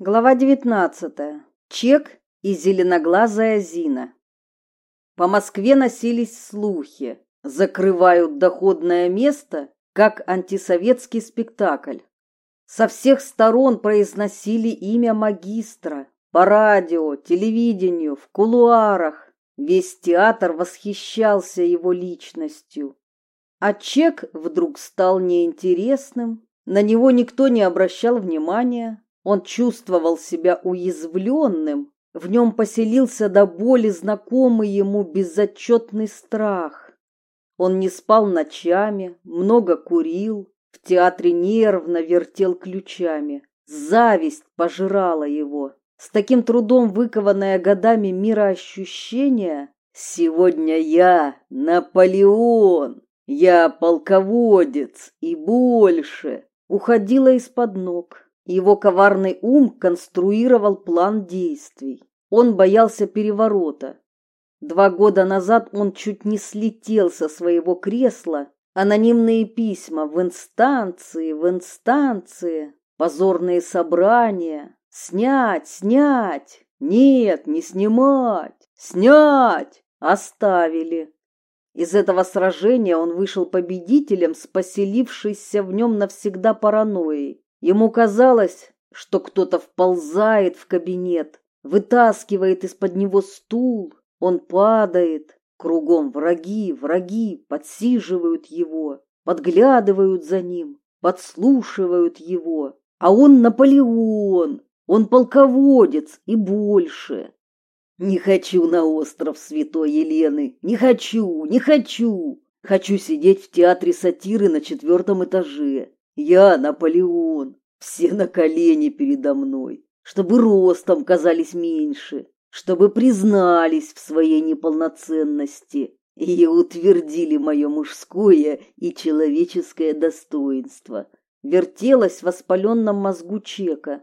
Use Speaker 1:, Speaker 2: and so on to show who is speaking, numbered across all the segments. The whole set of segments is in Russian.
Speaker 1: Глава 19. Чек и зеленоглазая Зина. По Москве носились слухи. Закрывают доходное место, как антисоветский спектакль. Со всех сторон произносили имя магистра. По радио, телевидению, в кулуарах. Весь театр восхищался его личностью. А чек вдруг стал неинтересным. На него никто не обращал внимания он чувствовал себя уязвленным, в нем поселился до боли знакомый ему безотчетный страх. Он не спал ночами, много курил, в театре нервно вертел ключами. Зависть пожирала его. С таким трудом выкованное годами мироощущение «Сегодня я Наполеон, я полководец и больше» уходило из-под ног. Его коварный ум конструировал план действий. Он боялся переворота. Два года назад он чуть не слетел со своего кресла. Анонимные письма в инстанции, в инстанции, позорные собрания. Снять, снять. Нет, не снимать. Снять. Оставили. Из этого сражения он вышел победителем с поселившейся в нем навсегда паранойей. Ему казалось, что кто-то вползает в кабинет, вытаскивает из-под него стул, он падает, кругом враги, враги подсиживают его, подглядывают за ним, подслушивают его, а он Наполеон, он полководец и больше. Не хочу на остров Святой Елены, не хочу, не хочу. Хочу сидеть в театре сатиры на четвертом этаже, я Наполеон, все на колени передо мной, чтобы ростом казались меньше, чтобы признались в своей неполноценности и утвердили мое мужское и человеческое достоинство. Вертелось в воспаленном мозгу Чека.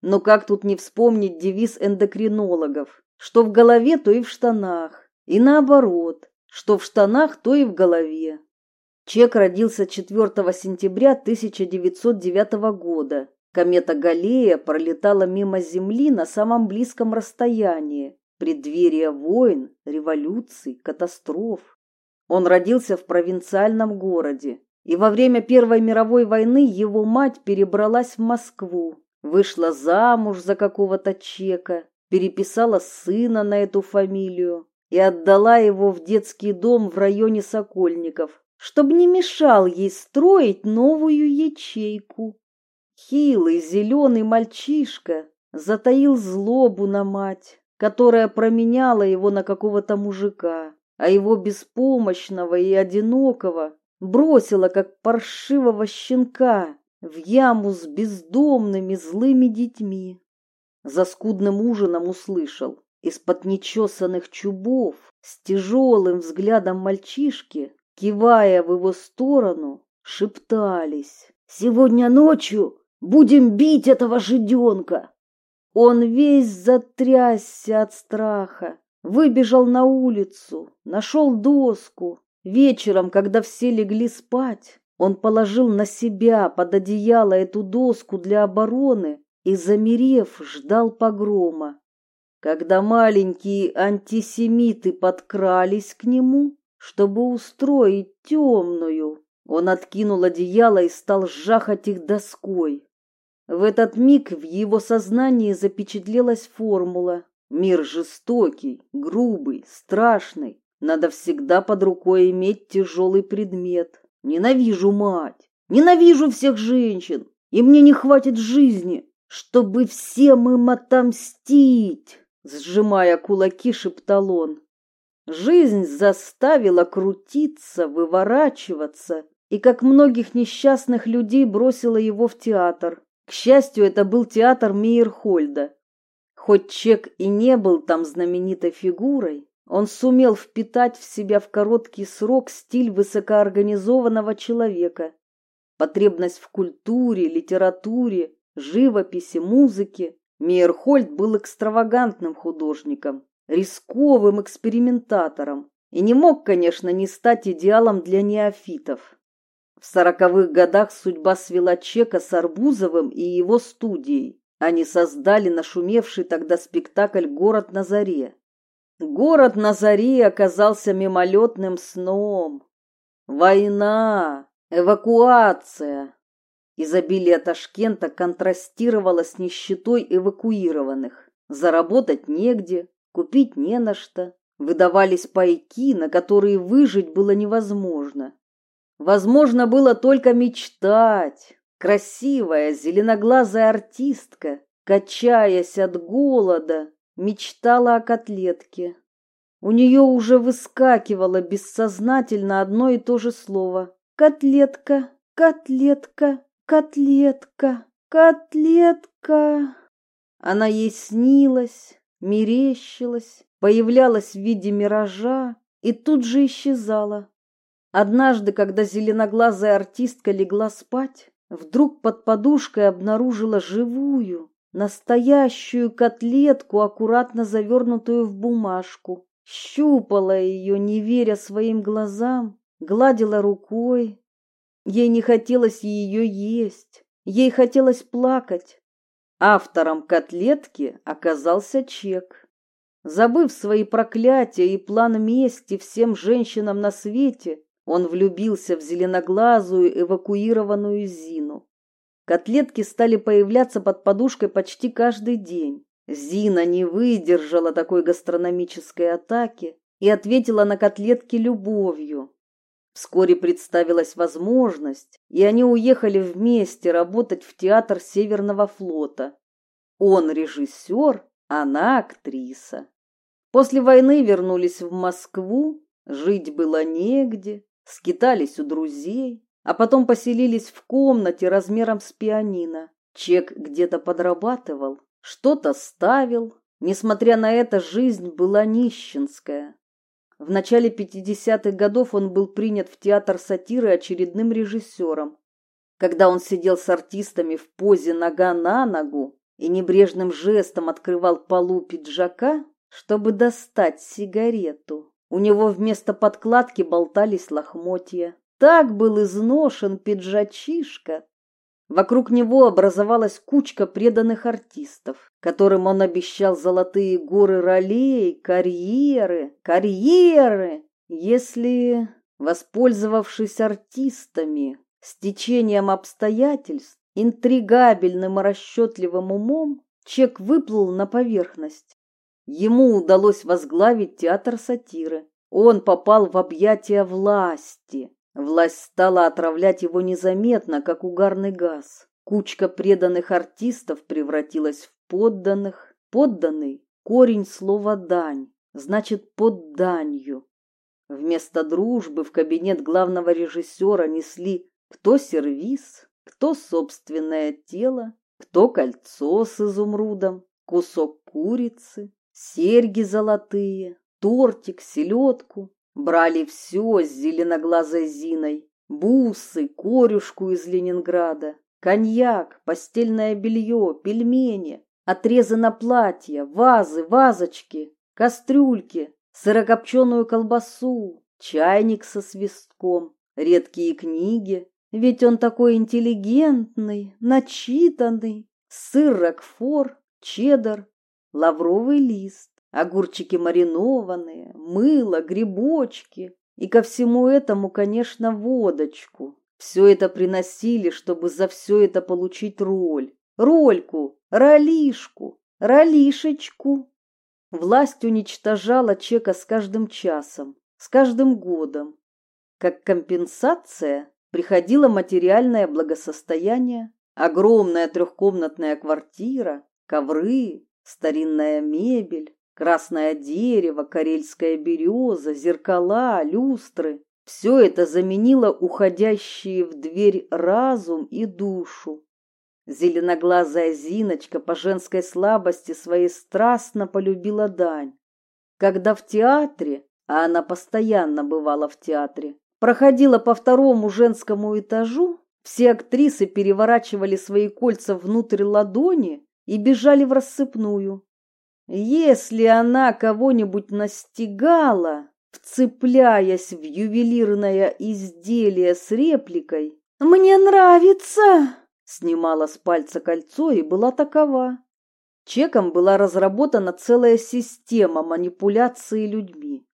Speaker 1: Но как тут не вспомнить девиз эндокринологов? Что в голове, то и в штанах. И наоборот, что в штанах, то и в голове. Чек родился 4 сентября 1909 года. Комета Галлея пролетала мимо Земли на самом близком расстоянии, преддверия войн, революций, катастроф. Он родился в провинциальном городе, и во время Первой мировой войны его мать перебралась в Москву, вышла замуж за какого-то чека, переписала сына на эту фамилию и отдала его в детский дом в районе Сокольников, чтобы не мешал ей строить новую ячейку. Хилый зеленый мальчишка затаил злобу на мать, которая променяла его на какого-то мужика, а его беспомощного и одинокого бросила, как паршивого щенка, в яму с бездомными злыми детьми. За скудным ужином услышал из-под нечесанных чубов с тяжелым взглядом мальчишки кивая в его сторону, шептались. «Сегодня ночью будем бить этого жиденка!» Он весь затрясся от страха, выбежал на улицу, нашел доску. Вечером, когда все легли спать, он положил на себя под одеяло эту доску для обороны и, замерев, ждал погрома. Когда маленькие антисемиты подкрались к нему, чтобы устроить темную. Он откинул одеяло и стал жахать их доской. В этот миг в его сознании запечатлелась формула. Мир жестокий, грубый, страшный. Надо всегда под рукой иметь тяжелый предмет. Ненавижу мать, ненавижу всех женщин, и мне не хватит жизни, чтобы всем им отомстить. Сжимая кулаки, шептал он. Жизнь заставила крутиться, выворачиваться, и, как многих несчастных людей, бросила его в театр. К счастью, это был театр Мейерхольда. Хоть Чек и не был там знаменитой фигурой, он сумел впитать в себя в короткий срок стиль высокоорганизованного человека. Потребность в культуре, литературе, живописи, музыке. Мейерхольд был экстравагантным художником, рисковым экспериментатором и не мог, конечно, не стать идеалом для неофитов. В сороковых годах судьба свела Чека с Арбузовым и его студией. Они создали нашумевший тогда спектакль «Город на заре». Город на заре оказался мимолетным сном. Война, эвакуация. Изобилие Ташкента контрастировало с нищетой эвакуированных. Заработать негде, купить не на что. Выдавались пайки, на которые выжить было невозможно. Возможно было только мечтать. Красивая зеленоглазая артистка, качаясь от голода, мечтала о котлетке. У нее уже выскакивало бессознательно одно и то же слово. Котлетка, котлетка, котлетка, котлетка. Она ей снилась, мерещилась, появлялась в виде миража и тут же исчезала. Однажды, когда зеленоглазая артистка легла спать, вдруг под подушкой обнаружила живую, настоящую котлетку, аккуратно завернутую в бумажку. Щупала ее, не веря своим глазам, гладила рукой. Ей не хотелось ее есть, ей хотелось плакать. Автором котлетки оказался Чек. Забыв свои проклятия и план мести всем женщинам на свете, он влюбился в зеленоглазую эвакуированную Зину. Котлетки стали появляться под подушкой почти каждый день. Зина не выдержала такой гастрономической атаки и ответила на котлетки любовью. Вскоре представилась возможность, и они уехали вместе работать в театр Северного флота. Он режиссер, она актриса. После войны вернулись в Москву, жить было негде, скитались у друзей, а потом поселились в комнате размером с пианино. Чек где-то подрабатывал, что-то ставил. Несмотря на это, жизнь была нищенская. В начале 50-х годов он был принят в театр сатиры очередным режиссером. Когда он сидел с артистами в позе нога на ногу и небрежным жестом открывал полу пиджака, чтобы достать сигарету, у него вместо подкладки болтались лохмотья. Так был изношен пиджачишка. Вокруг него образовалась кучка преданных артистов, которым он обещал золотые горы ролей, карьеры, карьеры, если, воспользовавшись артистами, с течением обстоятельств, интригабельным и расчетливым умом, Чек выплыл на поверхность. Ему удалось возглавить театр сатиры. Он попал в объятия власти. Власть стала отравлять его незаметно, как угарный газ. Кучка преданных артистов превратилась в подданных. Подданный – корень слова «дань», значит «под данью». Вместо дружбы в кабинет главного режиссера несли кто сервиз, кто собственное тело, кто кольцо с изумрудом, кусок курицы, серьги золотые, тортик, селедку. Брали все с зеленоглазой Зиной. Бусы, корюшку из Ленинграда, коньяк, постельное белье, пельмени, отрезы на платье, вазы, вазочки, кастрюльки, сырокопченую колбасу, чайник со свистком, редкие книги. Ведь он такой интеллигентный, начитанный. Сыр Рокфор, чеддер, лавровый лист, огурчики маринованные, мыло, грибочки и ко всему этому, конечно, водочку. Все это приносили, чтобы за все это получить роль. Рольку, ролишку, ролишечку. Власть уничтожала чека с каждым часом, с каждым годом. Как компенсация приходило материальное благосостояние, огромная трехкомнатная квартира, ковры, Старинная мебель, красное дерево, карельская береза, зеркала, люстры – все это заменило уходящие в дверь разум и душу. Зеленоглазая Зиночка по женской слабости своей страстно полюбила дань. Когда в театре, а она постоянно бывала в театре, проходила по второму женскому этажу, все актрисы переворачивали свои кольца внутрь ладони и бежали в рассыпную. Если она кого-нибудь настигала, вцепляясь в ювелирное изделие с репликой «Мне нравится!» снимала с пальца кольцо и была такова. Чеком была разработана целая система манипуляции людьми.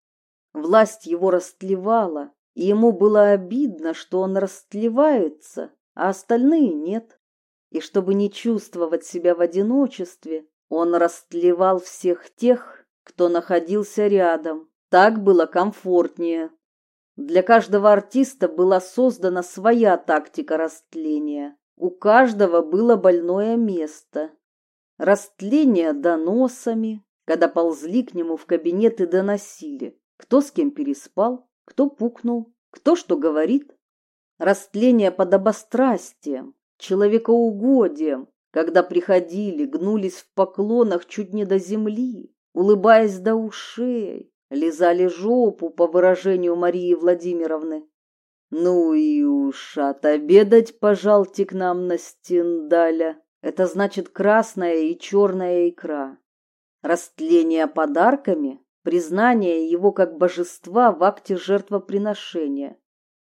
Speaker 1: Власть его растлевала, и ему было обидно, что он растлевается, а остальные нет. И чтобы не чувствовать себя в одиночестве, он растлевал всех тех, кто находился рядом. Так было комфортнее. Для каждого артиста была создана своя тактика растления. У каждого было больное место. Растление доносами, когда ползли к нему в кабинет и доносили, кто с кем переспал, кто пукнул, кто что говорит. Растление подобострастием, человекоугодием, когда приходили, гнулись в поклонах чуть не до земли, улыбаясь до ушей, лизали жопу, по выражению Марии Владимировны. Ну и уж отобедать, пожалуйте, к нам на Стендаля. Это значит красная и черная икра. Растление подарками, признание его как божества в акте жертвоприношения.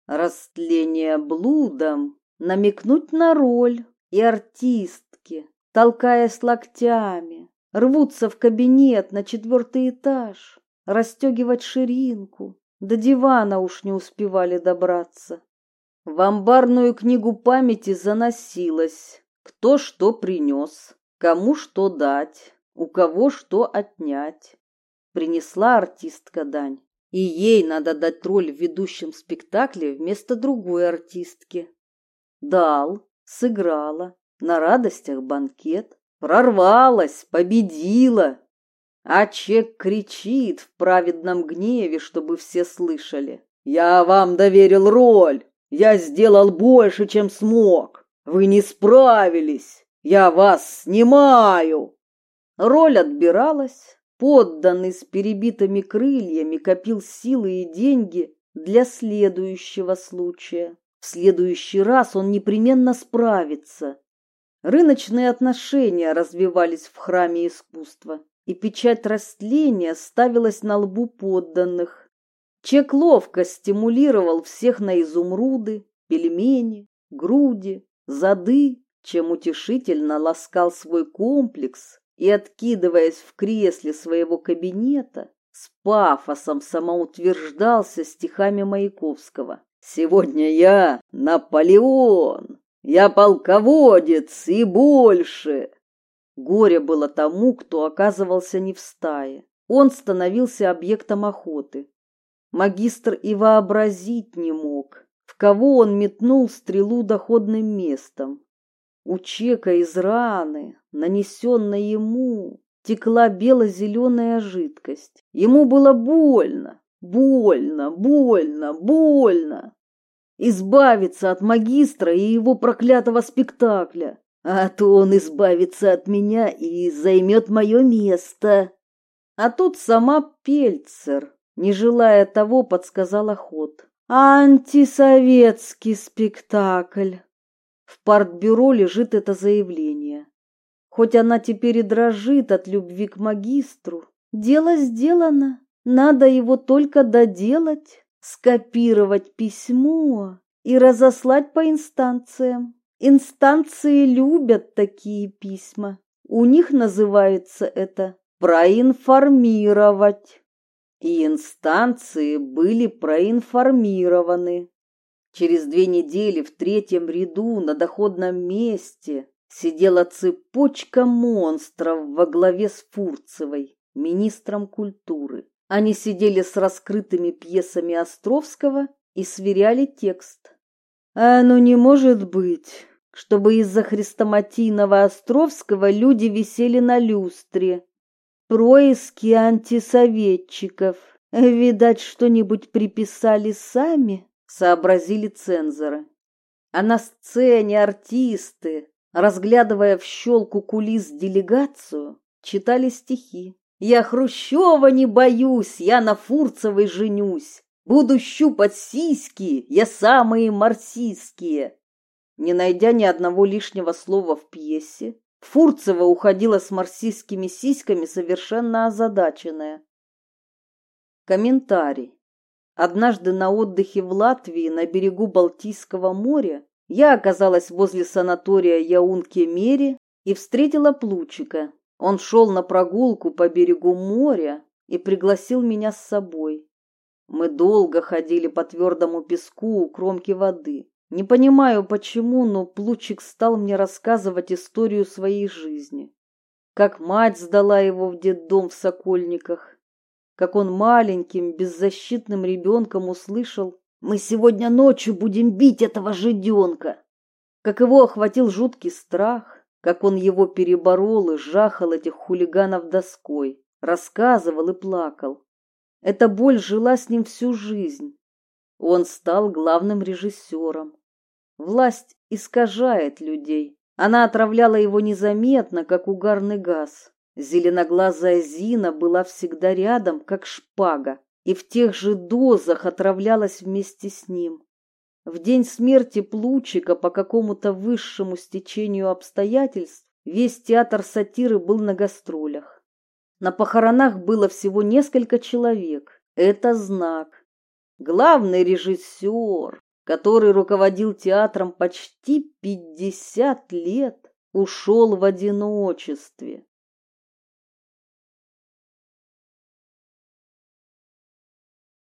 Speaker 1: Растление блудом, намекнуть на роль, и артистки, толкаясь локтями, рвутся в кабинет на четвертый этаж, расстегивать ширинку, до дивана уж не успевали добраться. В амбарную книгу памяти заносилось, кто что принес, кому что дать, у кого что отнять. Принесла артистка дань, и ей надо дать роль в ведущем спектакле вместо другой артистки. Дал, сыграла, на радостях банкет, прорвалась, победила. А Чек кричит в праведном гневе, чтобы все слышали. «Я вам доверил роль, я сделал больше, чем смог. Вы не справились, я вас снимаю!» Роль отбиралась, подданный с перебитыми крыльями копил силы и деньги для следующего случая. В следующий раз он непременно справится. Рыночные отношения развивались в храме искусства, и печать растления ставилась на лбу подданных. Чек ловко стимулировал всех на изумруды, пельмени, груди, зады, чем утешительно ласкал свой комплекс и, откидываясь в кресле своего кабинета, с пафосом самоутверждался стихами Маяковского. Сегодня я Наполеон, я полководец и больше. Горе было тому, кто оказывался не в стае. Он становился объектом охоты. Магистр и вообразить не мог, в кого он метнул стрелу доходным местом. У чека из раны, нанесенной ему, текла бело-зеленая жидкость. Ему было больно, Больно, больно, больно. Избавиться от магистра и его проклятого спектакля. А то он избавится от меня и займет мое место. А тут сама Пельцер, не желая того, подсказала ход. Антисоветский спектакль. В партбюро лежит это заявление. Хоть она теперь и дрожит от любви к магистру, дело сделано. Надо его только доделать, скопировать письмо и разослать по инстанциям. Инстанции любят такие письма. У них называется это проинформировать. И инстанции были проинформированы. Через две недели в третьем ряду на доходном месте сидела цепочка монстров во главе с Фурцевой, министром культуры. Они сидели с раскрытыми пьесами Островского и сверяли текст. А ну не может быть, чтобы из-за хрестоматийного Островского люди висели на люстре. Происки антисоветчиков. Видать, что-нибудь приписали сами, сообразили цензоры. А на сцене артисты, разглядывая в щелку кулис делегацию, читали стихи. Я Хрущева не боюсь, я на Фурцевой женюсь. Буду щупать сиськи, я самые марсистские. Не найдя ни одного лишнего слова в пьесе, Фурцева уходила с марсистскими сиськами совершенно озадаченная. Комментарий. Однажды на отдыхе в Латвии на берегу Балтийского моря Я оказалась возле санатория Яунке-Мери и встретила Плучика. Он шел на прогулку по берегу моря и пригласил меня с собой. Мы долго ходили по твердому песку у кромки воды. Не понимаю почему, но Плучик стал мне рассказывать историю своей жизни. Как мать сдала его в детдом в Сокольниках, как он маленьким, беззащитным ребенком услышал «Мы сегодня ночью будем бить этого жиденка!» Как его охватил жуткий страх, как он его переборол и жахал этих хулиганов доской, рассказывал и плакал. Эта боль жила с ним всю жизнь. Он стал главным режиссером. Власть искажает людей. Она отравляла его незаметно, как угарный газ. Зеленоглазая Зина была всегда рядом, как шпага, и в тех же дозах отравлялась вместе с ним. В день смерти Плучика по какому-то высшему стечению обстоятельств весь театр сатиры был на гастролях. На похоронах было всего несколько человек. Это знак. Главный режиссер, который руководил театром почти пятьдесят лет, ушел в одиночестве.